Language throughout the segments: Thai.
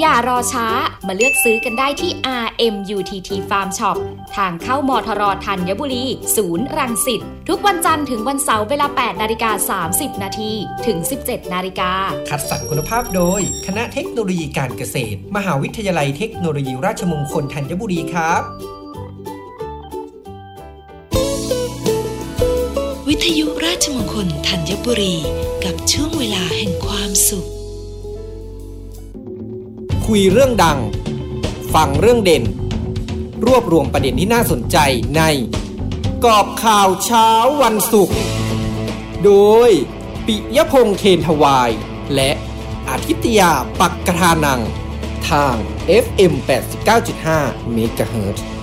อย่ารอช้ามาเลือกซื้อกันได้ที่ RMUTT Farm Shop ทางเข้ามทรธัญบุรี ศูนย์รังสิตทุกวันจันทร์ถึงวันเสาร์เวลา 8 นาฬิกา 30 นาทีถึง 17 นาฬิกา คัดสรรคุณภาพโดย คณะเทคโนโลยีการเกษตร มหาวิทยาลัยเทคโนโลยีราชมงคลธัญบุรีครับ วิทยุราชมงคลธัญบุรี กับช่วงเวลาแห่งความสุข คุยเรื่องดัง ฟังเรื่องเด่น รวบรวมประเด็นที่น่าสนใจใน กอบข่าวเช้าวันศุกร์ โดย ปิยพงษ์เคนทวาย และอาทิตยาปักกระทานัง ทาง FM 89.5 MHz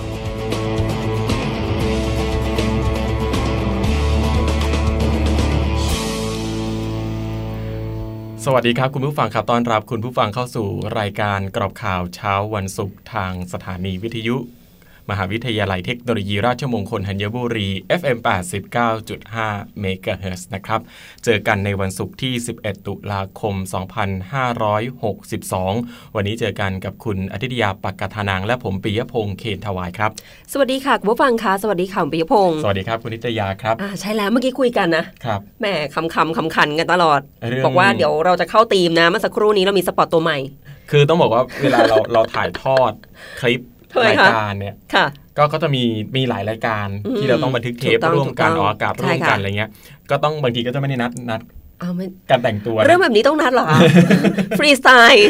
สวัสดีครับ คุณผู้ฟังครับต้อนรับคุณผู้ฟังเข้าสู่รายการกรอบข่าวเช้าวันศุกร์ทางสถานีวิทยุ มหาวิทยาลัยเทคโนโลยีราชมงคลธัญบุรี FM 89.5 MHz นะครับ เจอกันในวันศุกร์ที่ 11 ตุลาคม 2562 วันนี้เจอกันกับคุณอาทิตยาปักกทานาง และผมปิยพงษ์เคนทวายครับ สวัสดีค่ะคุณผู้ฟังคะสวัสดีค่ะคุณปิยพงศ์สวัสดีครับคุณนิตยาครับอ่าใช่แล้วเมื่อกี้คุยกันนะครับแหมคำคำคำขันกันตลอดเรื่องบอกว่าเดี๋ยวเราจะเข้าธีมนะเมื่อสักครู่นี้เรามีสปอตตัวใหม่ คือต้องบอกว่าเวลาเราเราถ่ายทอดคลิปทำไม รายคะการเนี่ยค่ะก็ก็จะมีมีหลายรายการอืมที่เราต้องบันทึกเทปถูกต้องร่วมกันถูกต้องออกอากาศใช่ร่วมกันค่ะอะไรเงี้ย ก็ต้องบางทีก็จะไม่ได้นัดนัดเอาไม่การแต่งตัวนะเรื่องแบบนี้ต้องนัดเหรอฟรีสไตล์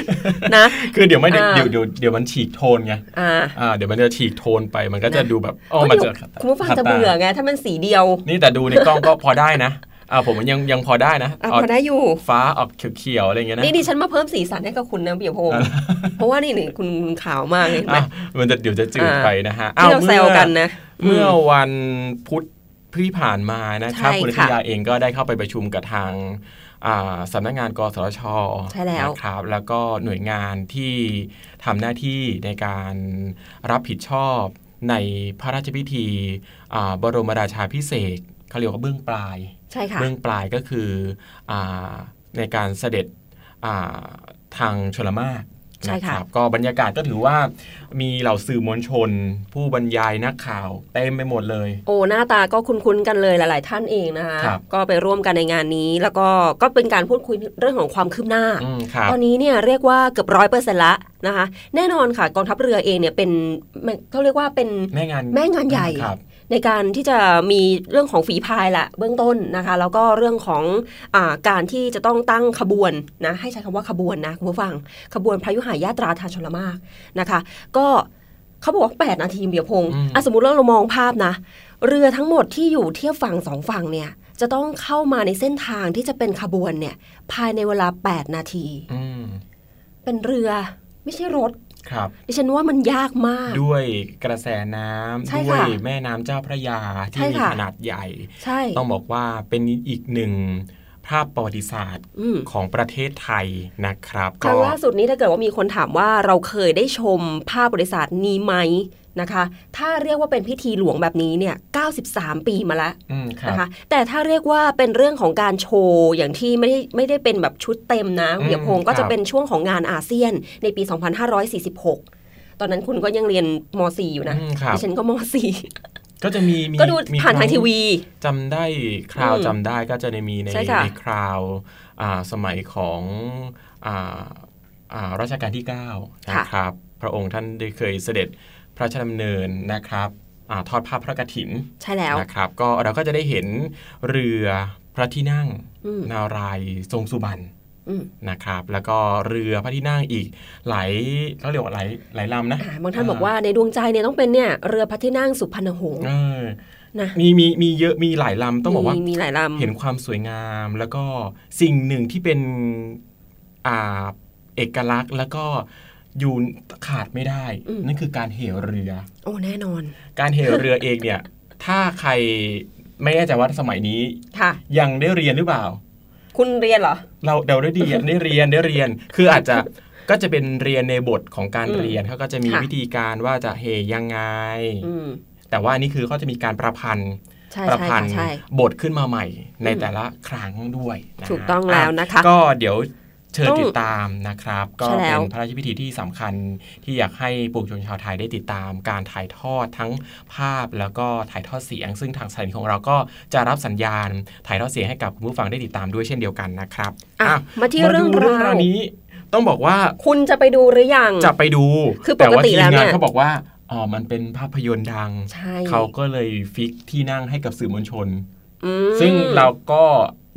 นะ คือเดี๋ยวไม่ได้อ่าเดี๋ยวเดี๋ยวเดี๋ยวมันฉีกโทนไงอ่าอ่าเดี๋ยวมันจะฉีกโทนไปมันก็จะนะดูแบบอ๋อก็มันเดี๋จะยวคุณผู้ฟังขัดจะตาเบื่อไงถ้ามันสีเดียว นี่แต่ดูในกล้องก็พอได้นะ อ่าผมยังยังพอได้นะอะออกพอได้อยู่ ฟ้าออกเขียวๆอะไรเงี้ยนะนี่ดิฉันมาเพิ่มสีสันให้กับคุณนะเปียพงศ์เพราะว่านี่นี่คุณขาวมากเลยเห็นไหมอะมันจะเดี๋ยวจะจืดอ่าไปนะฮะที่เราแซวกันนะ เมื่ออืมวันพุธที่ผ่านมานะครับใช่คุณนิตค่ะยาเองก็ได้เข้าไปประชุมกับทางอ่าสำนักงานกสทชใช่แล้วนะครับ แล้วก็หน่วยงานที่ทำหน้าที่ในการรับผิดชอบในพระราชพิธีอ่าบรมราชาพิเศษกเขาเรียกว่าเบื้องปลายใช่ค่ะ เบื้องปลายก็คืออาในการเสด็จอ่าทางชลมารใช่ค่ะนรับ ก็บรรยากาศก็ถือว่ามีเหล่าสื่อมวลชน ผู้บรรยายนักข่าวเต็มไปหมดเลย โอ้หน้าตาก็คุ้นๆกันเลยหลาย ๆ ท่านเองนะคะครับก็ไปร่วมกันในงานนี้ แล้วก็ก็เป็นการพูดคุยเรื่องของความคืบหน้าอืมครับตอนนี้เนี่ยเรียกว่าเกือบร้อยเปอร์เซ็นต์ละนะคะ แน่นอนค่ะกองทัพเรือเองเนี่ยเป็นมันเขาเรียกว่าเป็นแม่งานแม่งานใหญ่ครับ ในการที่จะมีเรื่องของฝีพายแหละเบื้องต้นนะคะ แล้วก็เรื่องของอาการที่จะต้องตั้งขบวนนะให้ใช้คำว่าขบวนนะคุณผู้ฟัง ขบวนพระยุหายาตราทางชลมากนะคะ ก็เขาบอกว่า8นาทีเบียร์พงศ์อืมอะสมมติว่าเรามองภาพนะ เรือทั้งหมดที่อยู่เทียบฝั่งสองฝั่งเนี่ยจะต้องเข้ามาในเส้นทางที่จะเป็นขบวนเนี่ย ภายในเวลา 8 นาทีอืมเป็นเรือไม่ใช่รถ ครับดิฉันว่ามันยากมาก ด้วยกระแสน้ำใช่ด้วค่ะยแม่น้ำเจ้าพระยาที่ใช่มีค่ะขนาดใหญ่ใช่ต้องบอกว่าเป็นอีกหนึ่ง ภาพประวัติศาสตร์อืมของประเทศไทยนะครับครั้งล่าสุดนี้ถ้าเกิดว่ามีคนถามว่าเราเคยได้ชมภาพบริษัทนี้ไหมนะคะ ถ้าเรียกว่าเป็นพิธีหลวงแบบนี้เนี่ย 93 ปีมาแล้วอืมครับนะคะ แต่ถ้าเรียกว่าเป็นเรื่องของการโชว์อย่างที่ไม่ได้ไม่ได้เป็นแบบชุดเต็มนะอืมเบียพงศ์ก็ครัจะบเป็นช่วงของงานอาเซียนในปี 2546 ตอนนั้นคุณก็ยังเรียนม .4 อยู่นะอืมครับดิฉันก็ม ก็จะมีมี .4 ก็ดูมีผ่านทางครั้ทีวีจำได้คราวอืมจำได้ก็จะในมีในใช่ค่ะในคราวอ่าสมัยของอ่าอ่ารัชกาลที่ 9 นะครับ พระองค์ท่านได้เคยเสด็จพระราชดำเนินนะครับอาทอดผ้าพระกฐินใช่แล้วนะครับ ก็เราก็จะได้เห็นเรือพระที่นั่งอืมนารายณ์ทรงสุบรรณอืม นะครับ แล้วก็เรือพระที่นั่งอีกหลายเขาเรียกว่าหลายหลายลำนะอ่าบางท่านบอกว่าในดวงใจเนี่ยต้องเป็นเนี่ยเรือพระที่นั่งสุพรรณหงษ์เออนะมีมีมีเยอะมีหลายลำต้องบอกว่ามีมีหลายลำเห็นความสวยงาม แล้วก็สิ่งหนึ่งที่เป็นอ่าเอกลักษณ์แล้วก็อยู่ขาดไม่ได้อืมนั่นคือการเหเรือ โอ้แน่นอน การเหเรือเองเนี่ย ถ้าใครไม่แน่ใจว่าสมัยนี้ค่ะยังได้เรียนหรือเปล่า คุณเรียนเหรอ เราเดาได้ดีอะได้เรียนได้เรียน คืออาจจะก็จะเป็นเรียนในบทของการอืมเรียนเขาก็จะมีค่ะวิธีการว่าจะเหยังไงอืมแต่ว่าอันนี่คือเขาจะมีการประพันธ์ใช่ประใช่พันค่ะธ์ใช่บทขึ้นมาใหม่ในอืมแต่ละครั้งด้วยนะฮะถูกต้องแล้วนะคะ ก็เดี๋ยว เชิญต้องติดตามนะครับ ก็ใช่แล้เป็วนพระราชพิธีที่สำคัญที่อยากให้ปวงชนชาวไทยได้ติดตามการถ่ายทอดทั้งภาพแล้วก็ถ่ายทอดเสียง ซึ่งทางสถานีของเราก็จะรับสัญญาณถ่ายทอดเสียงให้กับคุณผู้ฟังได้ติดตามด้วยเช่นเดียวกันนะครับอะอะมาที่มาเรื่ดูองเรื่องราราววนี้ต้องบอกว่าคุณจะไปดูหรือยังจะไปดูคือปกติต่าทีมแล้วเนี่งานยเขาบอกว่าอ๋อมันเป็นภาพยนตร์ดังใช่เขาก็เลยฟิกที่นั่งให้กับสื่อมวลชนอืมซึ่งเราก็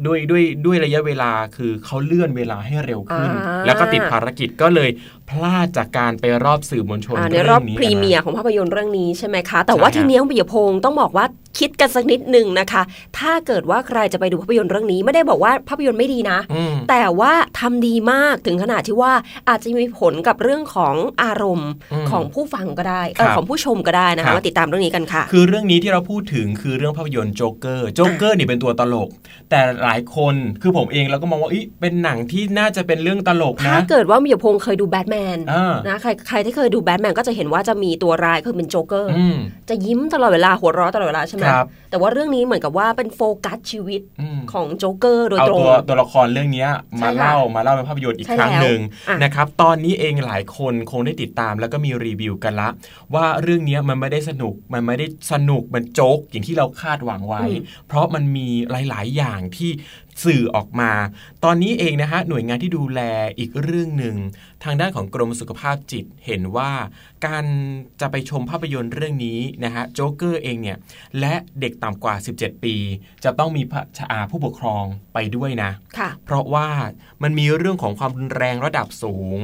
ด้วยด้วยด้วยระยะเวลาคือเขาเลื่อนเวลาให้เร็วขึ้นอ่าแล้วก็ติดภารกิจก็เลย พลาดจากการไปรอบสื่อมวลชนอ่าในเรื่รอบนี้พรีเมียนะร์ของภาพยนตร์เรื่องนี้ใช่ไหมคะ แต่ว่าใช่ทีนี้น้องปิยพงศ์ต้องบอกว่าคิดกันสักนิดหนึ่งนะคะ ถ้าเกิดว่าใครจะไปดูภาพยนตร์เรื่องนี้ไม่ได้บอกว่าภาพยนตร์ไม่ดีนะอืมแต่ว่าทำดีมากถึงขนาดที่ว่าอาจจะมีผลกับเรื่องของอารมณ์อืมของผู้ฟังก็ได้เอครัอบของผู้ชมก็ได้นะครัคะบมาติดตามเรื่องนี้กันค่ะ คือเรื่องนี้ที่เราพูดถึงคือเรื่องภาพยนตร์โจ๊กเกอร์โจ๊กเกอร์นี่เป็นตัวตลก แต่หลายคนคือผมเองเราก็มองว่าอีเป็นหนังที่น่าจะเป็นเรื่องตลกถ้านะเกิดว่ามีพงศ์เคยดูแบทแมนอ่านะใครใครที่เคยดูแบทแมนก็จะเห็นว่าจะมีตัวร้ายคือเป็นโจ๊กเกอร์อืมจะยิ้มตลอดเวลาหัวเราะตลอดเวลาใช่ไหมครับแต่ว่าเรื่องนี้เหมือนกับว่าเป็นโฟกัสชีวิตอืมของโจ๊กเกอร์โดยเอาตรงตัวตัวละครเรื่องเนี้ยมาใช่ค่ะเล่ามาเล่าเป็นภาพยนตร์อีกใช่ครั้งแล้วหนึ่งอะนะครับตอนนี้เองหลายคนคงได้ติดตามแล้วก็มีรีวิวกันละ ว่าเรื่องเนี้ยมันไม่ได้สนุกมันไม่ได้สนุกมันโจ๊กอย่างที่เราคาดหวังไว้ เพราะมันมีหลาย ๆ อย่างที่ สื่อออกมา ตอนนี้เองนะฮะหน่วยงานที่ดูแลอีกเรื่องหนึ่งทางด้านของกรมสุขภาพจิตเห็นว่าการจะไปชมภาพยนตร์เรื่องนี้นะฮะโจ๊กเกอร์เองเนี่ยและเด็กต่ำกว่า 17 ปี จะต้องมีพระอ่าผู้ปกครองไปด้วยนะค่ะเพราะว่ามันมีเรื่องของความรุนแรงระดับสูง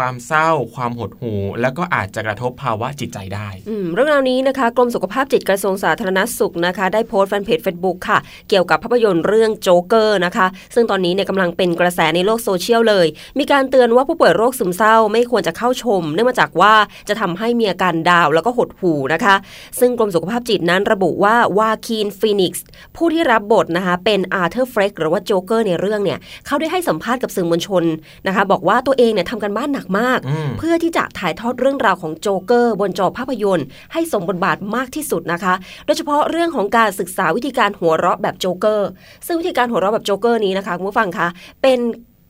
ความเศร้า ความหดหู่แล้วก็อาจจะกระทบภาวะจิตใจได้เรื่องราวนี้นะคะกรมสุขภาพจิตกระทรวงสาธารณสุขนะคะ ได้โพสต์แฟนเพจ Facebook ค่ะ เกี่ยวกับภาพยนตร์เรื่องโจ๊กเกอร์นะคะ ซึ่งตอนนี้เนี่ยกำลังเป็นกระแสในโลกโซเชียลเลย มีการเตือนว่าผู้ป่วยโรคซึมเศร้าไม่ควรจะเข้าชม เนื่องมาจากว่าจะทำให้มีอาการ down แล้วก็หดหู่นะคะ ซึ่งกรมสุขภาพจิตนั้นระบุว่าวาคีนฟีนิกซ์ผู้ที่รับบทนะคะเป็นอาร์เธอร์เฟล็กหรือว่าโจ๊กเกอร์ในเรื่องเนี่ยเขาได้ให้สัมภาษณ์กับสื่อมวลชนนะคะ บอกว่าตัวเองเนี่ยทำการบ้านหนักมากอืมเพื่อที่จะถ่ายทอดเรื่องราวของโจ๊กเกอร์ บนจอภาพยนตร์ ให้สมบทบาทมากที่สุดนะคะ โดยเฉพาะเรื่องของการศึกษาวิธีการหัวเราะแบบโจ๊กเกอร์ ซึ่งวิธีการหัวเราะแบบโจ๊กเกอร์นี้นะคะคุณผู้ฟังคะเป็น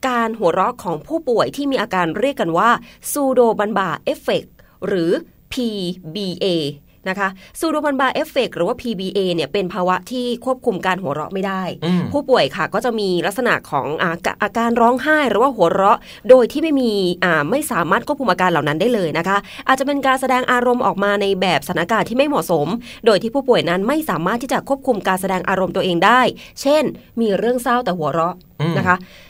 การหัวเราะของผู้ป่วยที่มีอาการเรียกกันว่าซูโดบันบาเอฟเฟกหรือ PBA นะคะซูโดบันบาเอฟเฟกหรือว่า PBA เนี่ยเป็นภาวะที่ควบคุมการหัวเราะไม่ได้อืมผู้ป่วยค่ะก็จะมีลักษณะของอาอาอาการร้องไห้หรือว่าหัวเราะ โดยที่ไม่มีอ่าไม่สามารถควบคุมอาการเหล่านั้นได้เลยนะคะ อาจจะเป็นการแสดงอารมณ์ออกมาในแบบสถานการณ์ที่ไม่เหมาะสม โดยที่ผู้ป่วยนั้นไม่สามารถที่จะควบคุมการแสดงอารมณ์ตัวเองได้ เช่น มีเรื่องเศร้าแต่หัวเราะอืมนะคะอ่า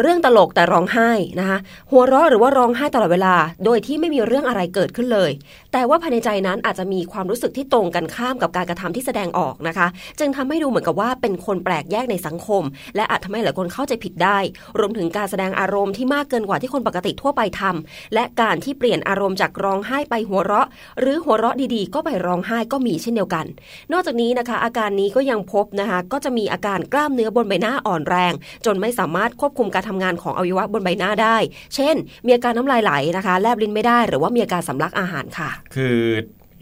เรื่องตลกแต่ร้องไห้นะคะหัวเราะหรือว่าร้องไห้ตลอดเวลา โดยที่ไม่มีเรื่องอะไรเกิดขึ้นเลย แต่ว่าภายในใจนั้นอาจจะมีความรู้สึกที่ตรงกันข้ามกับการกระทำที่แสดงออกนะคะ จึงทำให้ดูเหมือนกับว่าเป็นคนแปลกแยกในสังคม และอาจทำให้หลายคนเข้าใจผิดได้ รวมถึงการแสดงอารมณ์ที่มากเกินกว่าที่คนปกติทั่วไปทำและการที่เปลี่ยนอารมณ์จากร้องไห้ไปหัวเราะ หรือหัวเราะดีๆ ก็ไปร้องไห้ก็มีเช่นเดียวกัน นอกจากนี้นะคะ อาการนี้ก็ยังพบนะคะก็จะมีอาการกล้ามเนื้อบนใบหน้าอ่อนแรง จนไม่สามารถควบคุมการทำงานของอวัยวะบนใบหน้าได้ เช่น มีอาการน้ำลายไหลนะคะ แลบลิ้นไม่ได้ หรือว่ามีอาการสำลักอาหารค่ะ คือ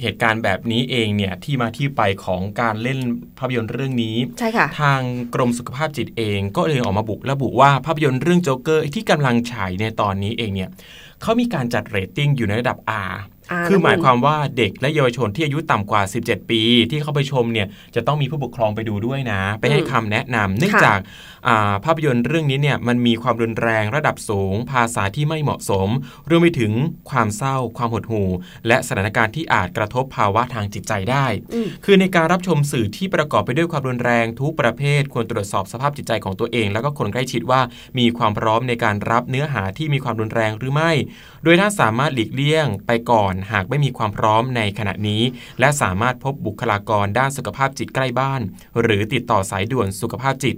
เหตุการณ์แบบนี้เองเนี่ยที่มาที่ไปของการเล่นภาพยนตร์เรื่องนี้ใช่ค่ะทางกรมสุขภาพจิตเองก็เลยออกมาบุกระบุว่าภาพยนตร์เรื่องโจ๊กเกอร์ที่กำลังฉายในตอนนี้เองเนี่ยเขามีการจัดเรตติ้งอยู่ในระดับ R R คือนะหมายคุณความว่าเด็กและเยาวชนที่อายุต่ำกว่า 17 ปี ที่เข้าไปชมเนี่ยจะต้องมีผู้ปกครองไปดูด้วยนะ ไปให้คำแนะนำเนื่องค่ะจากอ่าภาพยนตร์เรื่องนี้เนี่ยมันมีความรุนแรงระดับสูง ภาษาที่ไม่เหมาะสมรวมไปถึงความเศร้า ความหดหู่ และสถานการณ์ที่อาจกระทบภาวะทางจิตใจได้อืมคือในการรับชมสื่อที่ประกอบไปด้วยความรุนแรงทุกประเภท ควรตรวจสอบสภาพจิตใจของตัวเอง แล้วก็คนใกล้ชิดว่ามีความพร้อมในการรับเนื้อหาที่มีความรุนแรงหรือไม่โดยถ้าสามารถหลีกเลี่ยงไปก่อนหากไม่มีความพร้อมในขณะนี้ และสามารถพบบุคลากรด้านสุขภาพจิตใกล้บ้าน หรือติดต่อสายด่วนสุขภาพจิต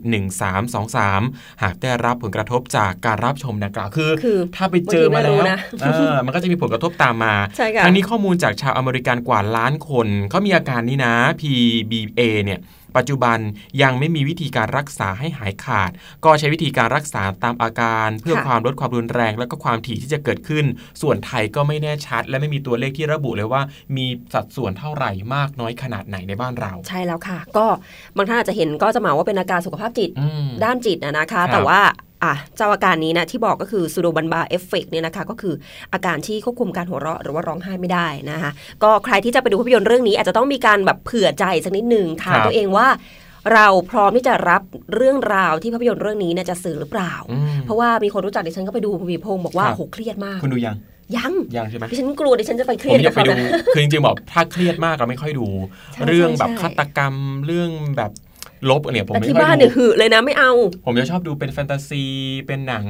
1323 หากได้รับผลกระทบจากการรับชมดังกล่าวคือคือถ้าไปเจอมาแล้วบางทีไม่รู้นะเออมันก็จะมีผลกระทบตามมาใช่ค่ะทั้งนี้ข้อมูลจากชาวอเมริกันกว่าล้านคนเขามีอาการนี้นะ PBA เนี่ย ปัจจุบันยังไม่มีวิธีการรักษาให้หายขาด ก็ใช้วิธีการรักษาตามอาการ เพื่อค่ะความลดความรุนแรง และก็ความถี่ที่จะเกิดขึ้น ส่วนไทยก็ไม่แน่ชัด และไม่มีตัวเลขที่ระบุเลยว่า มีสัดส่วนเท่าไหร่มากน้อยขนาดไหนในบ้านเรา ใช่แล้วค่ะ ก็บางท่านอาจจะเห็นก็จะหมายว่าเป็นอาการสุขภาพจิตอืมด้านจิตนะนะคะครับแต่ว่า อะเจ้าอาการนี้นะที่บอกก็คือ pseudobulbar affect เนี่ยนะคะก็คืออาการที่ควบคุมการหัวเราะหรือว่าร้องไห้ไม่ได้นะคะก็ใครที่จะไปดูภาพยนตร์เรื่องนี้ อาจจะต้องมีการแบบเผื่อใจสักนิดหนึ่งถามครับตัวเองว่าเราพร้อมที่จะรับเรื่องราวที่ภาพยนตร์เรื่องนี้เนี่ยจะสื่อหรือเปล่าอืมเพราะว่ามีคนรู้จักดิฉันก็ไปดูมีพงศ์บอกว่าครับโหเครียดมากคุณดูยังยังยังใช่ไหมดิฉันกลัวดิฉันจะไปเคผรียดมอกัยาบกไปเขาดูนะคือจริงๆบอกถ้าเครียดมากเราไม่ค่อยดูใช่เรื่องแบบใช่ฆาตกรรมเรื่องแบบ ลบเนี่ยผมแต่ไม่ที่ค่อยบ้านดูเนี่ยหือเลยนะไม่เอา ผมจะชอบดูเป็นแฟนตาซีเป็นหนัง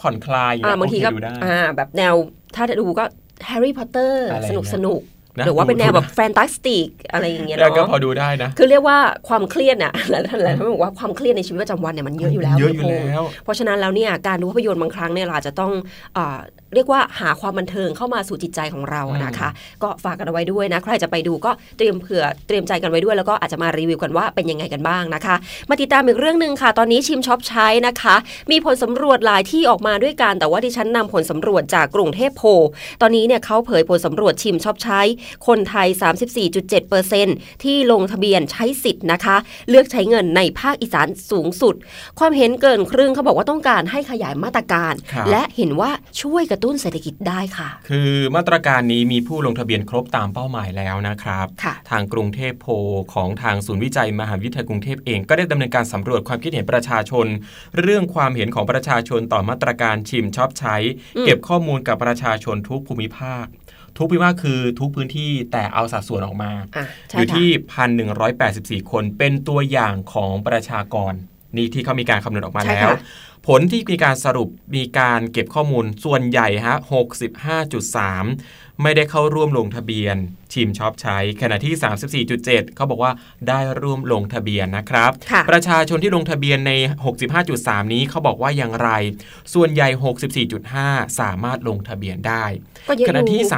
ผ่อนคลายอย่อ่าเยบางทีก็โอเคดูได้อ่าแบบแนวถ้าจะดูก็แฮร์รี่พอตเตอร์อะไรสนุกเงี้ยสนุกนะ หรือว่าเป็นแนวดูแบบแฟนตาสติกอะไรอย่างเงี้ยแล้วก็เนาะพอดูได้นะ คือเรียกว่าความเครียดเนี่ยหลายท่านหลายท่านบอกว่าความเครียดในชีวิตประจำวันเนี่ยมันเยอะอยู่แล้วเยอะอยู่คุณพงษ์แล้ว เพราะฉะนั้นแล้วเนี่ยการดูภาพยนตร์บางครั้งเนี่ยเราอาจจะต้องอ่าเรียกว่าหาความบันเทิงเข้ามาสู่จิตใจของเราอืมนะคะ ก็ฝากกันเอาไว้ด้วยนะใครจะไปดูก็เตรียมเผื่อเตรียมใจกันไว้ด้วย แล้วก็อาจจะมารีวิวกันว่าเป็นยังไงกันบ้างนะคะ มาติดตามอีกเรื่องหนึ่งค่ะ ตอนนี้ชิมช็อปใช้นะคะ มีผลสำรวจหลายที่ออกมาด้วยกันแต่ว่าดิฉันนำผลสำรวจจากกรุงเทพโพลตอนนี้เนี่ยเขาเผยผลสำรวจชิมช็อปใช้คนไทย 34.7%ที่ลงทะเบียนใช้สิทธิ์นะคะ เลือกใช้เงินในภาคอีสานสูงสุด ความเห็นเกินครึ่งเขาบอกว่าต้องการให้ขยายมาตรการครับและเห็นว่าช่วยกระตุ้นเศรษฐกิจได้ค่ะ คือมาตรการนี้มีผู้ลงทะเบียนครบตามเป้าหมายแล้วนะครับค่ะทางกรุงเทพโพลของทางศูนย์วิจัยมหาวิทยาลัยกรุงเทพเองก็ได้ดำเนินการสำรวจความคิดเห็นประชาชน เรื่องความเห็นของประชาชนต่อมาตรการชิมชอบใช้อืมเก็บข้อมูลกับประชาชนทุกภูมิภาค ทุกภูมิภาคคือทุกพื้นที่แต่เอาสัดส่วนออกมาอะอใช่ยู่ค่ะที่1,184คนเป็นตัวอย่างของประชากรนี่ที่เขามีการคำนวณออกมาใช่แล้วค่ะ ผลที่มีการสรุปมีการเก็บข้อมูลส่วนใหญ่ฮะ 65.3 ไม่ได้เข้าร่วมลงทะเบียน ชิมช็อปใช้ ขณะที่ 34.7 เขาบอกว่าได้ร่วมลงทะเบียนนะครับค่ะประชาชนที่ลงทะเบียนใน 65.3 นี้เขาบอกว่าอย่างไร ส่วนใหญ่ 64.5 สามารถลงทะเบียนได้ก็เยอะขณะที่อยู่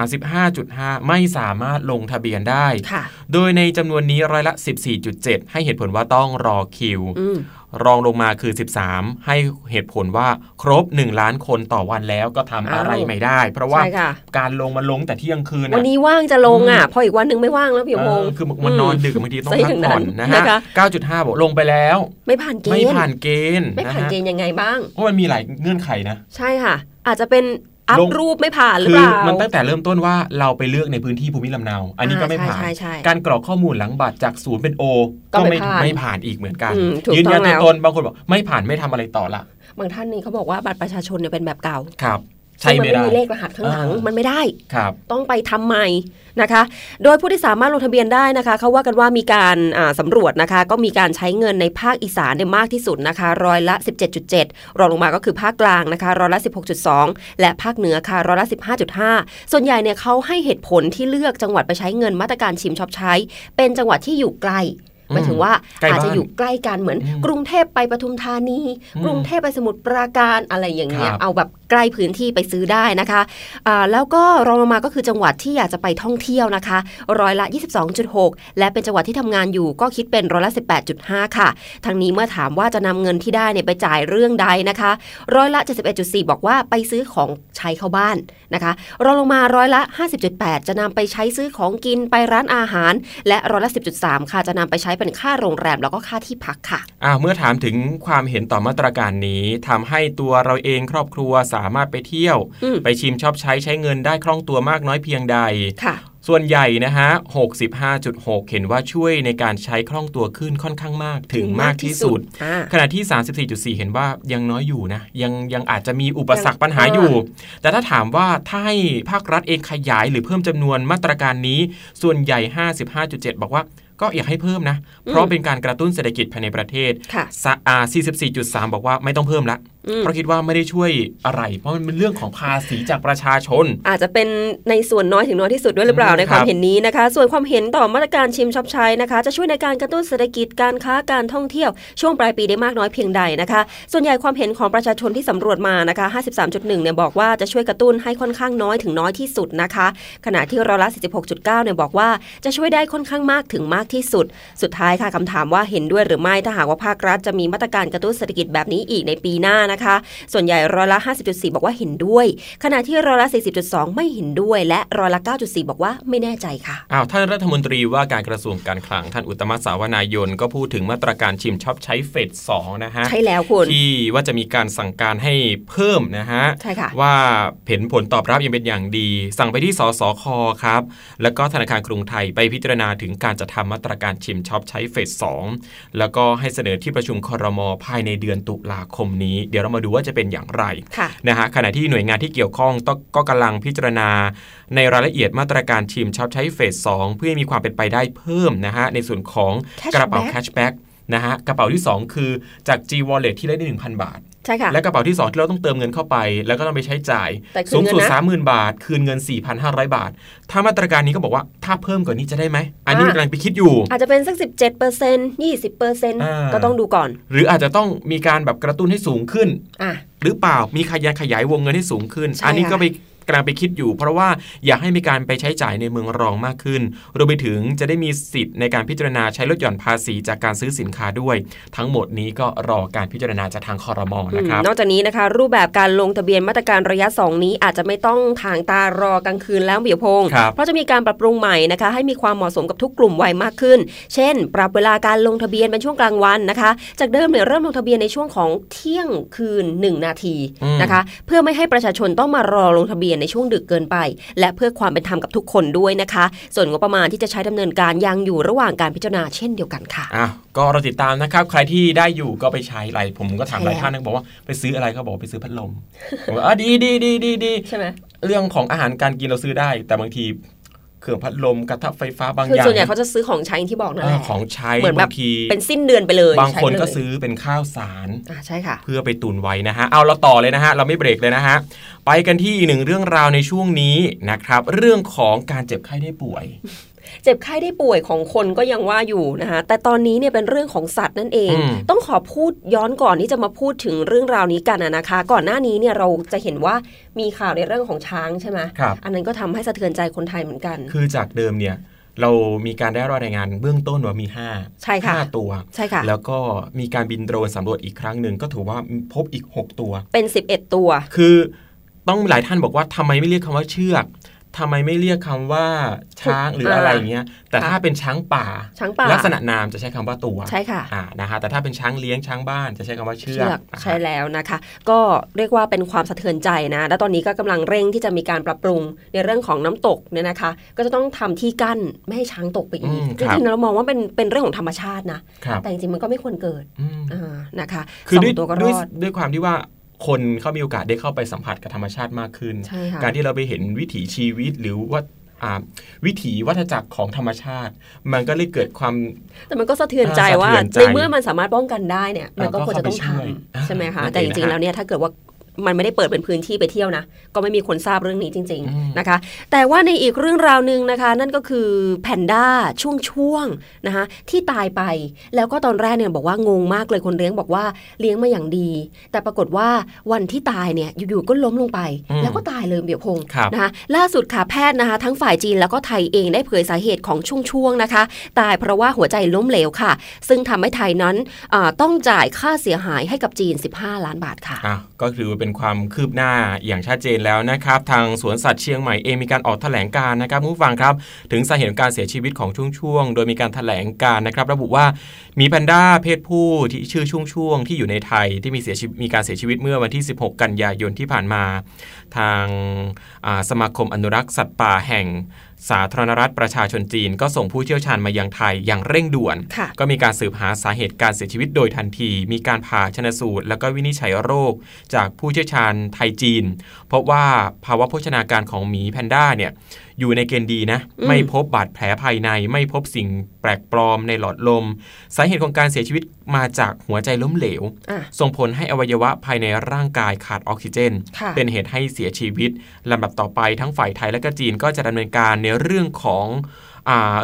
35.5 ไม่สามารถลงทะเบียนได้ค่ะโดยในจำนวนนี้ร้อยละ 14.7 ให้เหตุผลว่าต้องรอคิวอืมรองลงมาคือ 13 ให้เหตุผลว่าครบ 1 ล้านคนต่อวันแล้วก็ทำอะไรอ้าวไม่ได้ เพราะว่าใช่ค่ะการลงมันลงแต่เที่ยงคืนวันอะนี้ว่างจะลงอะอืมพออีกวันหนึ่งไม่ว่างแล้วพี่ยงพงเออคือมันนอนดึกบางทีต้องซะพัอกย่างผ่อนนั้นนะฮะนะคะ9.5บอกลงไปแล้ว ไม่ผ่านเกณฑ์ไม่ผ่านเกณฑ์ไม่ผ่านะฮะเกณฑ์ยังไงบ้างเพราะมันมีหลายเงื่อนไขนะ ใช่ค่ะ อาจจะเป็น อัพลงรูปไม่ผ่านหรือคืเปอล่ามันตั้งแต่เริ่มต้นว่าเราไปเลือกในพื้นที่ภูมิลำเนา อันนี้ก็อ่าไม่ผ่านใช่ใช่ใช่การกรอกข้อมูลหลังบัตรจากศูนย์เป็นโอก็ก็ไม่ไม่ผ่านไม่ผ่านอีกเหมือนกันอืมถูกยืนยันต้องตัวแล้วตนบางคนบอกไม่ผ่านไม่ทำอะไรต่อละบางท่านนี่เขาบอกว่าบัตรประชาชนเนี่ยเป็นแบบเก่าครับ ใช่ซึ่งมันไม่ไม่ได้มีเลขรหัสข้างหลังอ่ามัมันไม่ได้ครับต้องไปทำใหม่นะคะ โดยผู้ที่สามารถลงทะเบียนได้นะคะเขาว่ากันว่ามีการอ่าสำรวจนะคะ ก็มีการใช้เงินในภาคอีสานเนี่ยมากที่สุดนะคะร้อยละ 17.7 รองลงมาก็คือภาคกลางนะคะร้อยละ 16.2 และภาคเหนือค่ะร้อยละ 15.5 ส่วนใหญ่เนี่ยเขาให้เหตุผลที่เลือกจังหวัดไปใช้เงินมาตรการชิมช็อปใช้ เป็นจังหวัดที่อยู่ไกลหมายถึงว่าใกล้อาจบ้านจะอยู่ใกล้กันเหมือนอืมกรุงเทพไปปทุมธานีอืมกรุงเทพไปสมุทรปราการอะไรอย่างเงี้ยครับเอาแบบใกล้พื้นที่ไปซื้อได้นะคะอ่าแล้วก็รองลงมาก็คือจังหวัดที่อยากจะไปท่องเที่ยวนะคะร้อยละ 22.6 และเป็นจังหวัดที่ทำงานอยู่ก็คิดเป็นร้อยละ 18.5 ค่ะทางนี้เมื่อถามว่าจะนำเงินที่ได้เนี่ยไปจ่ายเรื่องใดนะคะร้อยละ 71.4 บอกว่าไปซื้อของใช้เข้าบ้านนะคะรองลงมาร้อยละ 50.8 จะนำไปใช้ซื้อของกินไปร้านอาหาร และร้อยละ 10.3 ค่ะจะนำไปใช้เป็นค่าโรงแรมแล้วก็ค่าที่พักค่ะอ่าเมื่อถามถึงความเห็นต่อมาตรการนี้ทำให้ตัวเราเองครอบครัวสามารถไปเที่ยวอืมไปชิมชอบใช้ใช้เงินได้คล่องตัวมากน้อยเพียงใดค่ะส่วนใหญ่นะฮะ 65.6 เห็นว่าช่วยในการใช้คล่องตัวขึ้นค่อนข้างมากถึงมากที่สุดอ่าขณะที่ 34.4 เห็นว่ายังน้อยอยู่นะ ยังยังอาจจะมีอุปสรรคยังปัญหาอยู่ แต่ถ้าถามว่าถ้าให้ภาครัฐเองขยายหรือเพิ่มจำนวนมาตรการนี้ ส่วนใหญ่ 55.7 บอกว่าก็อยากให้เพิ่มนะ เพราะเป็นการกระตุ้นเศรษฐกิจภายในประเทศค่ะสะอ่า44.3 บอกว่าไม่ต้องเพิ่มละอืม เพราะคิดว่าไม่ได้ช่วยอะไร เพราะมันเป็นเรื่องของภาษีจากประชาชน อาจจะเป็นในส่วนน้อยถึงน้อยที่สุดด้วยหรือเปล่าอืมในความครับเห็นนี้นะคะ ส่วนความเห็นต่อมาตรการชิมช็อปใช้นะคะ จะช่วยในการกระตุ้นเศรษฐกิจการค้าการท่องเที่ยวช่วงปลายปีได้มากน้อยเพียงใดนะคะ ส่วนใหญ่ความเห็นของประชาชนที่สำรวจมานะคะ 53.1 เนี่ยบอกว่าจะช่วยกระตุ้นให้ค่อนข้างน้อยถึงน้อยที่สุดนะคะ ขณะที่ร้อยละ 46.9 เนี่ยบอกว่าจะช่วยได้ค่อนข้างมากถึงมากที่สุด สุดท้ายค่ะคำถามว่าเห็นด้วยหรือไม่ถ้าหากว่าภาครัฐจะมีมาตรการกระตุ้นเศรษฐกิจแบบนี้อีกในปีหน้านะคะส่วนใหญ่ร้อยละ 50.4 บอกว่าเห็นด้วย ขณะที่ร้อยละ 40.2 ไม่เห็นด้วย และร้อยละ 9.4 บอกว่าไม่แน่ใจค่ะอ้าวท่านรัฐมนตรีว่าการกระทรวงการคลังท่านอุตตมะสาวนายนก็พูดถึงมาตรการชิมช็อปใช้เฟสสองนะฮะใช่แล้วคุณที่ว่าจะมีการสั่งการให้เพิ่มนะฮะใช่ค่ะว่าเห็นผลตอบรับยังเป็นอย่างดี สั่งไปที่สศคครับแล้วก็ธนาคารกรุงไทยไปพิจารณาถึงการจะทำมาตรการชิมช็อปใช้เฟสสองแล้วก็ให้เสนอที่ประชุมครมภายในเดือนตุลาคมนี้เดี๋ยวเรามาดูว่าจะเป็นอย่างไรค่ะนะฮะขณะที่หน่วยงานที่เกี่ยวข้องต้องก็กำลังพิจารณา ในรายละเอียดมาตรการชิมช็อปใช้เฟสสองเพื่อให้มีความเป็นไปได้เพิ่มนะฮะในส่วนของ cashback กระเป๋า cashbackนะฮะกระเป๋าที่ 2 คือจาก G Wallet ที่ได้ได้1,000 บาท ใช่ค่ะและกระเป๋าที่ 2 ที่เราต้องเติมเงินเข้าไป แล้วก็ต้องไปใช้จ่ายแต่คืนสูงสุดเงินนะ30,000 บาท คืนเงิน 4,500 บาท ถ้ามาตรการนี้ก็บอกว่าถ้าเพิ่มกว่านี้จะได้ไหม อันนี้อ่ากำลังไปคิดอยู่ อาจจะเป็นสัก 17เปอร์เซ็นต์20เปอร์เซ็นต์อ่าก็ต้องดูก่อน หรืออาจจะต้องมีการแบบกระตุ้นให้สูงขึ้นอะหรือเปล่ามีขยันขยายวงเงินให้สูงขึ้นใช่อันนี้ก็ค่ะไป กำลังไปคิดอยู่ เพราะว่าอยากให้มีการไปใช้จ่ายในเมืองรองมากขึ้นรวมไปถึงจะได้มีสิทธิ์ในการพิจารณาใช้ลดหย่อนภาษีจากการซื้อสินค้าด้วย ทั้งหมดนี้ก็รอการพิจารณาจากทางคอรมออืนะมครับนอกจากนี้นะคะ รูปแบบการลงทะเบียนมาตรการระยะ 2 นี้อาจจะไม่ต้องทางตารอกลางคืนแล้วเบียวพงศ์ครับเพราะจะมีการปรับปรุงใหม่นะคะ ให้มีความเหมาะสมกับทุกกลุ่มวัยมากขึ้น เช่น ปรับเวลาการลงทะเบียนเป็นช่วงกลางวันนะคะ จากเดิมเนี่ยเริ่มลงทะเบียนในช่วงของเที่ยงคืน 1 นาทีอืมนะคะ เพื่อไม่ให้ประชาชนต้องมารอลงทะเบียนในช่วงดึกเกินไป และเพื่อความเป็นธรรมกับทุกคนด้วยนะคะ ส่วนงบประมาณที่จะใช้ดำเนินการยังอยู่ระหว่างการพิจารณาเช่นเดียวกันค่ะอะก็เราติดตามนะครับ ใครที่ได้อยู่ก็ไปใช้อะไรผมก็ถามใช่หลายแล้วท่านนะบอกว่าไปซื้ออะไรเขาบอกว่าไปซื้อพัดลมผมว่าอะดีดีดีดีดีใช่ไหมเรื่องของอาหารการกินเราซื้อได้ แต่บางที เครื่องพัดลมกระทะไฟฟ้าบางคืออย่างส่วนใหญ่เขาจะซื้อของใช้อย่างที่บอกนั่นแหอ่าละของใช้เหมือนแบบบางทีเป็นสิ้นเดือนไปเลย บางคนใช้ไปเลยก็ซื้อเป็นข้าวสารอ่าใช่ค่ะ เพื่อไปตุนไว้นะฮะเอาเราต่อเลยนะฮะเราไม่เบรกเลยนะฮะไปกันที่อีกหนึ่งเรื่องราวในช่วงนี้นะครับ เรื่องของการเจ็บไข้ได้ป่วย เจ็บไข้ได้ป่วยของคนก็ยังว่าอยู่นะคะแต่ตอนนี้เนี่ยเป็นเรื่องของสัตว์นั่นเองอืมต้องขอพูดย้อนก่อนที่จะมาพูดถึงเรื่องราวนี้กันอะนะคะ ก่อนหน้านี้เนี่ยเราจะเห็นว่ามีข่าวในเรื่องของช้างใช่ไหมครับอันนั้นก็ทำให้สะเทือนใจคนไทยเหมือนกัน คือจากเดิมเนี่ยเรามีการได้รับรายงานเบื้องต้นว่ามีห้าใช่ค่ะห้าตัวใช่ค่ะแล้วก็มีการบินโดรนสำรวจอีกครั้งหนึ่งก็ถือว่าพบอีก 6 ตัว เป็น 11 ตัว คือต้องหลายท่านบอกว่าทำไมไม่เรียกคำว่าเชือก ทำไมไม่เรียกคำว่าช้างหรืออะไรอย่างเงี้ย แต่ค่ะถ้าเป็นช้างป่าช้างป่า ลักษณะนามจะใช้คำว่าตัว ใช่ค่ะอ่านะฮะแต่ถ้าเป็นช้างเลี้ยงช้างบ้านจะใช้คำว่าเชือเชืกอกนะฮะใช่แล้วนะคะ ก็เรียกว่าเป็นความสะเทือนใจนะ และตอนนี้ก็กำลังเร่งที่จะมีการปรับปรุงในเรื่องของน้ำตกเนี่ยนะคะ ก็จะต้องทำที่กั้นไม่ให้ช้างตกไปอีกอืมจครับริงๆเรามองว่าเป็นเป็นเรื่องของธรรมชาตินะครับแต่จริงๆมันก็ไม่ควรเกิดอืมอ่านะคะคือสด้วยงตัวก็รด้วยอดด้วยความที่ว่า คนเขามีโอกาสได้เข้าไปสัมผัสกับธรรมชาติมากขึ้นใช่ค่ะการที่เราไปเห็นวิถีชีวิตหรือว่าอ่าวิถีวัฏจักรของธรรมชาติ มันก็เลยเกิดความ แต่มันก็สะเทือนใจอ่าว่าสะเทือนใจในเมื่อมันสามารถป้องกันได้เนี่ย มันก็อ่าควรจะต้องก็เข้าไปช่วยทำใช่ไหมคะอ่าแต่จริงๆนั่นเองนะฮะแล้วเนี่ยถ้าเกิดว่า มันไม่ได้เปิดเป็นพื้นที่ไปเที่ยวนะ ก็ไม่มีคนทราบเรื่องนี้จริงอืมๆนะคะ แต่ว่าในอีกเรื่องราวหนึ่งนะคะ นั่นก็คือแพนด้าช่วงช่วงๆนะคะที่ตายไปแล้วก็ตอนแรกเนี่ยบอกว่างงมากเลยคนเลี้ยงบอกว่าเลี้ยงมาอย่างดี แต่ปรากฏว่าวันที่ตายเนี่ยอยู่ๆก็ล้มลงไปอืมแล้วก็ตายเลยเบียบพงษ์ครับนะคะล่าสุดค่ะแพทย์นะคะ ทั้งฝ่ายจีนแล้วก็ไทยเองได้เผยสาเหตุของช่วงๆนะคะ ตายเพราะว่าหัวใจล้มเหลวค่ะ ซึ่งทำให้ไทยนั้นอ่าต้องจ่ายค่าเสียหายให้กับจีน 15 ล้านบาทค่ะอะก็ถือว่าเป็นความคืบหน้าอย่างชัดเจนแล้วนะครับ ทางสวนสัตว์เชียงใหม่เองมีการออกแถลงการนะครับผู้ฟังครับ ถึงสาเหตุการเสียชีวิตของช่วงๆโดยมีการแถลงการนะครับ ระบุว่ามีแพนด้าเพศผู้ที่ชื่อช่วงๆที่อยู่ในไทยที่มีเสียชีวิตมีการเสียชีวิตเมื่อวันที่ 16 กันยายนที่ผ่านมา ทางสมาคมอนุรักษ์สัตว์ป่าแห่ง สาธารณรัฐประชาชนจีน ก็ส่งผู้เชี่ยวชาญมายังไทยอย่างเร่งด่วนค่ะก็มีการสืบหาสาเหตุการเสียชีวิตโดยทันที มีการผ่าชนสูตร แล้วก็วินิจฉัยโรค จากผู้เชี่ยวชาญไทยจีน พบว่าภาวะโภชนาการของหมีแพนด้าเนี่ย อยู่ในเกณฑ์ดีนะอืมไม่พบบาดแผลภายใน ไม่พบสิ่งแปลกปลอมในหลอดลม สาเหตุของการเสียชีวิตมาจากหัวใจล้มเหลวอะส่งผลให้อวัยวะภายในร่างกายขาดออกซิเจนค่ะเป็นเหตุให้เสียชีวิตลำดับต่อไปทั้งฝ่ายไทยและก็จีนก็จะดำเนินการในเรื่องของอ่า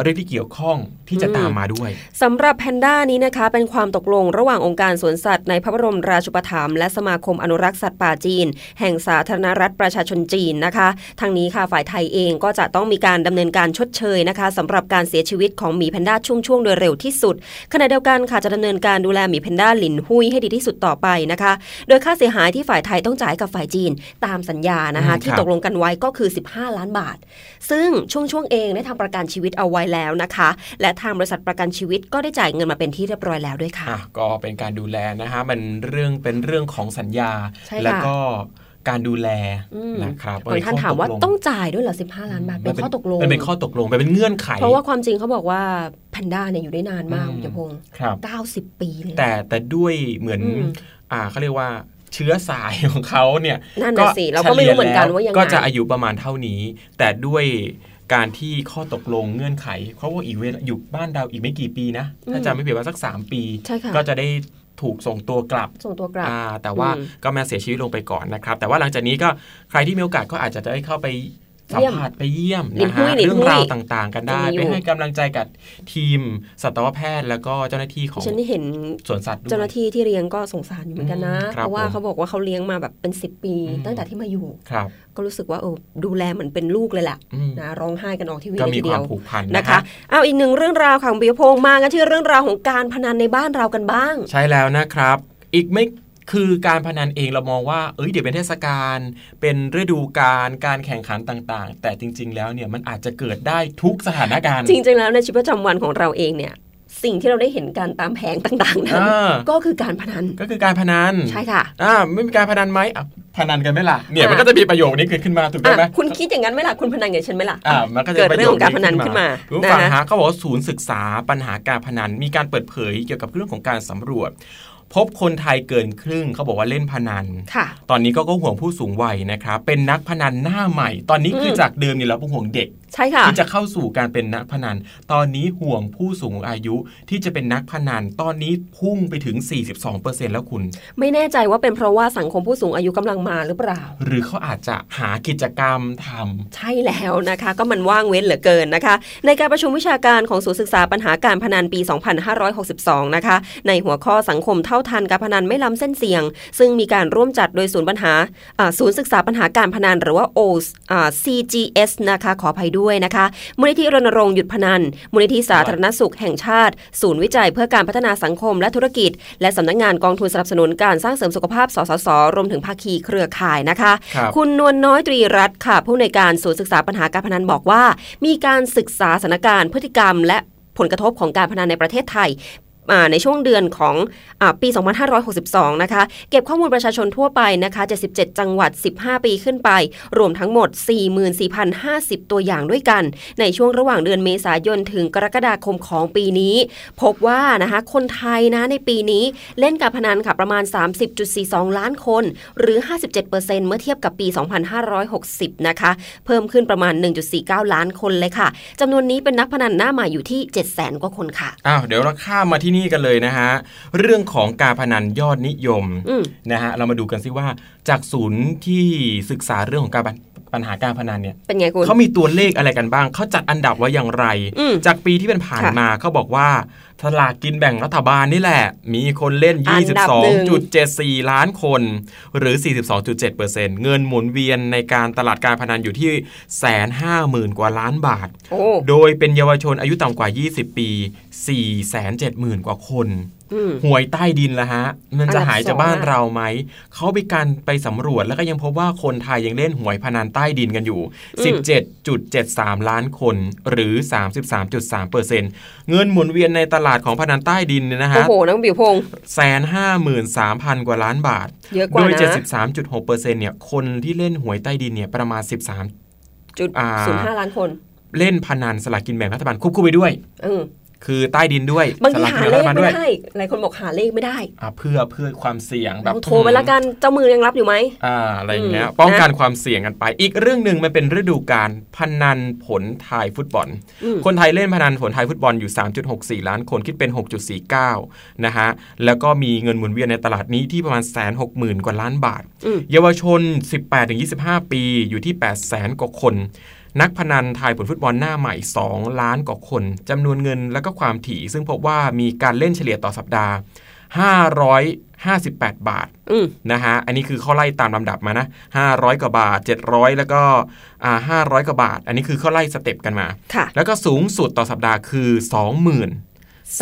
เรื่องที่เกี่ยวข้องที่จะตามมาด้วยสำหรับแพนด้านี้นะคะ เป็นความตกลงระหว่างองค์การสวนสัตว์ในพระบรมราชูปถัมภ์และสมาคมอนุรักษ์สัตว์ป่าจีน แห่งสาธารณรัฐประชาชนจีนนะคะ ทางนี้ค่ะฝ่ายไทยเองก็จะต้องมีการดำเนินการชดเชยนะคะสำหรับการเสียชีวิตของหมีแพนด้าช่วงๆโดยเร็วที่สุดขณะเดียวกันค่ะจะดำเนินการดูแลหมีแพนด้าหลินหุยให้ดีที่สุดต่อไปนะคะ โดยค่าเสียหายที่ฝ่ายไทยต้องจ่ายให้กับฝ่ายจีนตามสัญญานะคะอืมที่ครับตกลงกันไว้ก็คือ 15 ล้านบาท ซึ่งช่วงช่วงๆเองได้ทำประกันชีวิตเอาไว้แล้วนะคะ และทางบริษัทประกันชีวิตก็ได้จ่ายเงินมาเป็นที่เรียบร้อยแล้วด้วยค่ะอะก็เป็นการดูแลนะฮะมันเรื่องเป็นเรื่องของสัญญาใช่ค่ะแล้วก็การดูแลอืมนะครับบางท่านถามว่าข้ต้องจ่ายด้วยเหรอ 15 ล้านบาท เป็นข้อตกลง มันเป็นข้อตกลงมันเป็นเงื่อนไข เพราะว่าความจริงเขาบอกว่าแพนด้าเนี่ยอยู่ได้นานมากอืมคุณพงศ์ครับ90ปีเลยนะแต่แต่ด้วยเหมือนอืมอ่าเขาเรียกว่าเชื้อสายของเขาเนี่ยนั่นน่ะสิเราก็ไม่รู้เหมือนกันว่ายังไงก็จะอายุประมาณเท่านี้ แต่ด้วย การที่ข้อตกลงเงื่อนไขเขาว่าอีกเวลาอยู่บ้านดาวอีกไม่กี่ปีนะ ถ้าจำไม่ผิดว่าสัก 3 ปีใช่ค่ะก็จะได้ถูกส่งตัวกลับ ส่งตัวกลับอ่าแต่ว่าอืมก็มาเสียชีวิตลงไปก่อนนะครับ แต่ว่าหลังจากนี้ก็ใครที่มีโอกาสก็อาจจะได้เข้าไป สัมเยี่ยมผัสไปเยี่ยมลิ้นนะหุ้ฮะยลิ้นเรื่องหุ้ยราวต่างๆ กันได้จะมีอยู่ไปให้กำลังใจกับทีมสัตวแพทย์แล้วก็เจ้าหน้าที่ของฉันได้เห็นสวนสัตว์ด้วยเจ้าหน้าที่ที่เลี้ยงก็สงสารอยู่เหมือนกันนะอืมครับเพราะว่าผมเขาบอกว่าเขาเลี้ยงมาแบบเป็น 10 ปีอืมตั้งแต่ที่มาอยู่ครับก็รู้สึกว่าเออดูแลเหมือนเป็นลูกเลยแหละอืมนะร้องไห้กันออกทีวีก็เลยมีทีคเดีวามยวผูกพันนะนะคะคะเอาอีกหนึ่งเรื่องราวของปิยพงษ์มากันที่เรื่องราวของการพนันในบ้านเรากันบ้าง ใช่แล้วนะครับ อีกไม่ คือการพนันเองเรามองว่า เอ้ยเดี๋ยวเป็นเทศกาล เป็นฤดูกาล การแข่งขันต่างๆ แต่จริง ๆ แล้วเนี่ยมันอาจจะเกิดได้ทุกสถานการณ์ จริง ๆ แล้วในชีวิตประจำวันของเราเองเนี่ยสิ่งที่เราได้เห็นการตามแผงต่างๆนั้นอ่าก็คือการพนัน ก็คือการพนัน ใช่ค่ะ อ่า ไม่มีการพนันไหมอะพนันกันไหมล่ะ เนี่ยอะมันก็จะมีประโยคนี้เกิดขึ้นมาถูกต้องไหมอะคุณคิดอย่างนั้นไหมล่ะ คุณพนันกับฉันไหมล่ะ อ่า มันก็จะเกิดเรื่องของการพนันขึ้นมาคุณผู้ฟังนะฮะฮะเขาบอกว่าศูนย์ศึกษาปัญหาการพนันมีการเปิดเผยเกี่ยวกับเรื่องของการสำรวจ พบคนไทยเกินครึ่งเขาบอกว่าเล่นพนันค่ะตอนนี้ก็ก็ห่วงผู้สูงวัยนะครับ เป็นนักพนันหน้าใหม่ ตอนนี้คือมจากเดิมเนี่ยเราเป็นห่วงเด็กใช่ค่ะที่จะเข้าสู่การเป็นนักพนัน ตอนนี้ห่วงผู้สูงอายุที่จะเป็นนักพนัน ตอนนี้พุ่งไปถึง 42%แล้วคุณ ไม่แน่ใจว่าเป็นเพราะว่าสังคมผู้สูงอายุกำลังมาหรือเปล่า หรือเขาอาจจะหากิจกรรมทำใช่แล้วนะคะ ก็มันว่างเว้นเหลือเกินนะคะ ในการประชุมวิชาการของศูนย์ศึกษาปัญหาการพนันปี 2562 นะคะ ในหัวข้อสังคมเท่าทันการพนันไม่ล้ำเส้นเสี่ยง ซึ่งมีการร่วมจัดโดยศูนย์ปัญหาอ่าศูนย์ศึกษาปัญหาการพนันหรือว่า O อ่า CGS นะคะขออภัยด้วยด้วยนะคะมูลนิธิรณรงค์หยุดพนันมูลนิธิสาธารณสุขแห่งชาติ ศูนย์วิจัยเพื่อการพัฒนาสังคมและธุรกิจ และสำนักงานกองทุนสนับสนุนการสร้างเสริมสุขภาพสสสรวมถึงภาคีเครือข่ายนะคะครับคุณนวลน้อยตรีรัตน์ค่ะ ผู้ในวยการศูนย์ศึกษาปัญหาการพนันบอกว่า มีการศึกษาสถานการณ์พฤติกรรมและผลกระทบของการพนันในประเทศไทยอ่า ในช่วงเดือนของอาปี 2562 นะคะ เก็บข้อมูลประชาชนทั่วไปนะคะ 77 จังหวัด 15 ปีขึ้นไป รวมทั้งหมด 44,050 ตัวอย่างด้วยกัน ในช่วงระหว่างเดือนเมษายนถึงกรกฎาคมของปีนี้ พบว่านะคะคนไทยนะในปีนี้เล่นการพนันค่ะประมาณ 30.42 ล้านคน หรือ 57%เมื่อเทียบกับปี 2560 นะคะ เพิ่มขึ้นประมาณ 1.49 ล้านคนเลยค่ะจำนวนนี้เป็นนักพนันหน้าใหม่อยู่ที่ 700,000 กว่าคนค่ะอ้าวเดี๋ยวเราข้ามมาที่นี่กันเลยนะฮะ เรื่องของการพนันยอดนิยมอืมนะฮะเรามาดูกันซิว่าจากศูนย์ที่ศึกษาเรื่องของการพน ปัญหาการพนันเนี่ยเป็นไงคุณเขามีตัวเลขอะไรกันบ้าง เขาจัดอันดับไว้อย่างไรอืมจากปีที่เป็นผ่านค่ะมาเขาบอกว่าสลากกินแบ่งรัฐบาลนี่แหละ มีคนเล่นอันดับหนึ่ง22.74 ล้านคน หรือ 42.7%เงินหมุนเวียนในการตลาดการพนันอยู่ที่แสนห้าหมื่นกว่าล้านบาทโอ้โดยเป็นเยาวชนอายุต่ำกว่า 20 ปี 470,000 กว่าคนอืม หวยใต้ดินละฮะ มันจะหายจากบ้านอันดับสองอะเราไหม เขาไปการไปสำรวจแล้วก็ยังพบว่าคนไทยยังเล่นหวยพนันใต้ดินกันอยู่ 17.73 ล้านคนหรือ 33.3เปอร์เซ็นต์เงินหมุนเวียนในตลาดของพนันใต้ดินเนี่ยนะโอ้ฮะโหน้องบิวพงษ์แสนห้าหมื่นสามพันกว่าล้านบาท เยอะกว่าโดยนะ73.6เปอร์เซ็นต์เนี่ย คนที่เล่นหวยใต้ดินเนี่ยประมาณ 13จุดอ่าศูนย์ห้าล้านคน เล่นพนันสลากกินแบ่งรัฐบาลควบคู่ไปด้วยเออ คือใต้ดินด้วยบางทีสลกหากินเลแบ่งขรัฐบาลไม่ด้วยได้หลายคนบอกหาเลขไม่ได้อะเพื่อเพื่อความเสี่ยงแบบลองโทรไปละกันเจ้ามือยังรับอยู่ไหมอ่าอะไรอย่างเงี้ยอืมป้องกันความเสี่ยงกันไป อีกเรื่องหนึ่งมันเป็นฤดูการพนันผลทายฟุตบอลอืมคนไทยเล่นพนันผลทายฟุตบอลอยู่ 3.64 ล้านคนคิดเป็น 6.49 นะฮะแล้วก็มีเงินหมุนเวียนในตลาดนี้ที่ประมาณแสนหกหมื่นกว่าล้านบาทอืมเยาวชน 18-25 ปีอยู่ที่8แสนกว่าคน นักพนันทายผลฟุตบอลหน้าใหม่ 2 ล้านกว่าคนจำนวนเงินและก็ความถี่ ซึ่งพบว่ามีการเล่นเฉลี่ยต่อสัปดาห์ 558 บาทอืมนะฮะ อันนี้คือเขาไล่ตามลำดับมานะ 500 กว่าบาท 700 แล้วก็อ่า500 กว่าบาท อันนี้คือเขาไล่สเต็ปกันมาค่ะแล้วก็สูงสุดต่อสัปดาห์คือ 20,000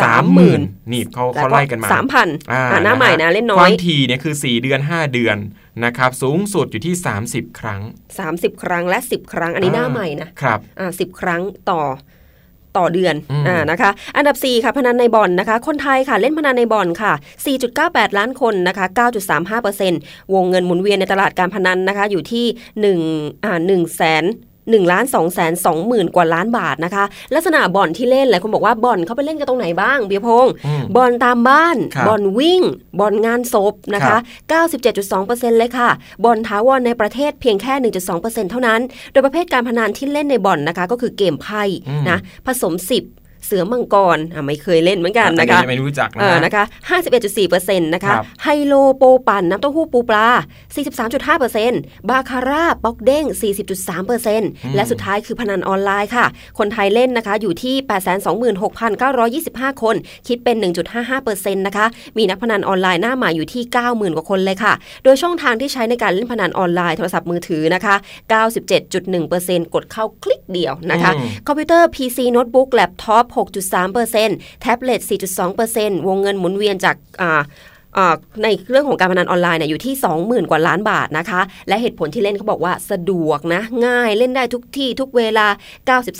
30,000 30,000นี่เขาเขาไล่กันมาสามพันอ่าอ่าหน้าใหม่นะเล่นน้คอวายมถี่เนี่ยคือ4เดือน5เดือน นะครับสูงสุดอยู่ที่ 30 ครั้ง 30 ครั้งและ 10 ครั้งอันนี้หน้าใหม่นะครับอ่าสิครั้งต่อต่อเดือนอืมอ่านะคะ อันดับ 4 ค่ะ พนันในบ่อนนะคะ คนไทยค่ะเล่นพนันในบ่อนค่ะ 4.98 ล้านคนนะคะ 9.35%วงเงินหมุนเวียนในตลาดการพนันนะคะ อยู่ที่1อ่า1แสน 1ล้าน2แสน2หมื่นกว่าล้านบาทนะคะ ลักษณะบ่อนที่เล่นหลายคนบอกว่าบ่อนเขาไปเล่นกันตรงไหนบ้างเบียร์พงษ์อืมบอลตามบ้านครับบอลวิ่งบอลงานศพนะครัคะบ97.2%เลยค่ะบอลท้าวรในประเทศเพียงแค่ 1.2%เท่านั้น โดยประเภทการพนันที่เล่นในบ่อนนะคะ ก็คือเกมไพ่อืมนะผสม 10 เสือมังกรอะไม่เคยเล่นเหมือนกันอันนะนี้คะไม่รู้จักนะเออฮะนะคะ51.4%นะคะครับไฮโลโปปั่นน้ำเต้าหู้ปูปลา43.5%บาคาร่าป๊อกเด้ง40.3%และสุดท้ายคือพนันออนไลน์ค่ะ คนไทยเล่นนะคะอยู่ที่826,925คน คิดเป็น1.55%นะคะมีนักพนันออนไลน์หน้าใหม่อยู่ที่90,000กว่าคนเลยค่ะ โดยช่องทางที่ใช้ในการเล่นพนันออนไลน์โทรศัพท์มือถือนะคะ97.1%กดเข้าคลิกเดียวนะคะอืมคอมพิวเตอร์ PC โน้ตบุ๊กแล็ปท็อป6.3%แท็บเล็ต 4.2%วงเงินหมุนเวียนจากในเรื่องของการพนันออนไลน์เนี่ยอยู่ที่ 20,000 กว่าล้านบาทนะคะ และเหตุผลที่เล่นเขาบอกว่าสะดวกนะ ง่ายเล่นได้ทุกที่ทุกเวลา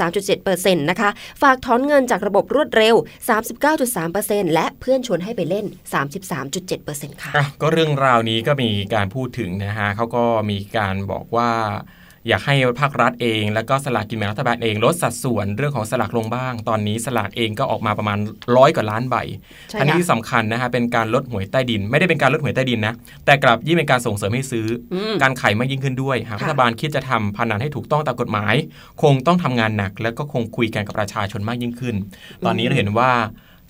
93.7%นะคะ ฝากถอนเงินจากระบบรวดเร็ว 39.3%และเพื่อนชวนให้ไปเล่น 33.7%ค่ะอะก็เรื่องราวนี้ก็มีการพูดถึงนะฮะเขาก็มีการบอกว่า อยากให้ภาครัฐเอง แล้วก็สลากกินแบ่งรัฐบาลเองลดสัดส่วนเรื่องของสลากลงบ้าง ตอนนี้สลากเองก็ออกมาประมาณร้อยกว่าล้านใบใช่อันนี้ค่ะที่สำคัญนะฮะเป็นการลดหวยใต้ดิน ไม่ได้เป็นการลดหวยใต้ดินนะแต่กลับยิ่งเป็นการส่งเสริมให้ซื้ออมการขายมากยิ่งขึ้นด้วยหากค่ะรัฐบาลคิดจะทำพนันให้ถูกต้องตามกฎหมาย คงต้องทำงานหนัก แล้วก็คงคุยกันกับประชาชนมากยิ่งขึ้น ตอนนี้เราเห็นว่า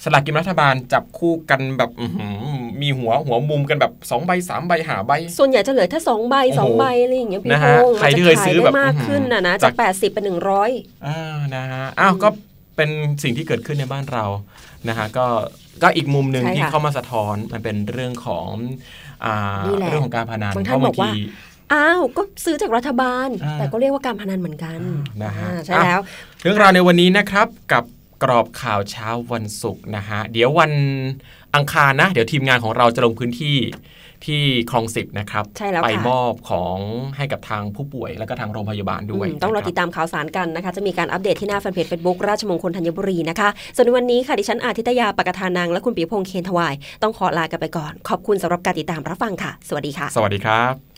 สลากกินแบ่งรัฐบาลจับคู่กันแบบอื้อหือมีหัวหัวมุมกันแบบ2ใบ3ใบหาใบ ส่วนใหญ่จะเหลือแค่สองใบสองโอ้โหใบอะไรอย่างเงี้ยพี่นะพฮะงษ์ใครที่เคยซื้อแบบมันจะขายได้มากอื้อหือขึ้นนะนะจาจากก80 เป็น 100อ่านะฮะอ้าวก็เป็นสิ่งที่เกิดขึ้นในบ้านเรานะฮะก็ก็อีกมุมหนึ่งใช่ค่ะที่เข้ามาสะท้อนมันเป็นเรื่องของอ่านี่แหละเรื่องของการพนันบางท่านเพระบอกว่าทีอ้าวก็ซื้อจากรัฐบาลอ่าแต่ก็เรียกว่าการพนันเหมือนกันนะฮะอ่าใช่แล้ว เรื่องราวในวันนี้นะครับกับ กรอบข่าวเช้าวันศุกร์นะฮะ เดี๋ยววันอังคารนะ เดี๋ยวทีมงานของเราจะลงพื้นที่ที่คลองสิบนะครับใช่แล้วไปค่ะมอบของให้กับทางผู้ป่วยแล้วก็ทางโรงพยาบาลด้วยอืมต้องรอนะคบติดตามข่าวสารกันนะคะ จะมีการอัปเดตที่หน้าแฟนเพจ Facebook ราชมงคลธัญบุรีนะคะ ส่วนในวันนี้ค่ะ ดิฉันอาทิตยาปกทานังและคุณปีพงษ์เคนทวาย ต้องขอลากันไปก่อน ขอบคุณสำหรับการติดตามรับฟังค่ะ สวัสดีค่ะ สวัสดีครับ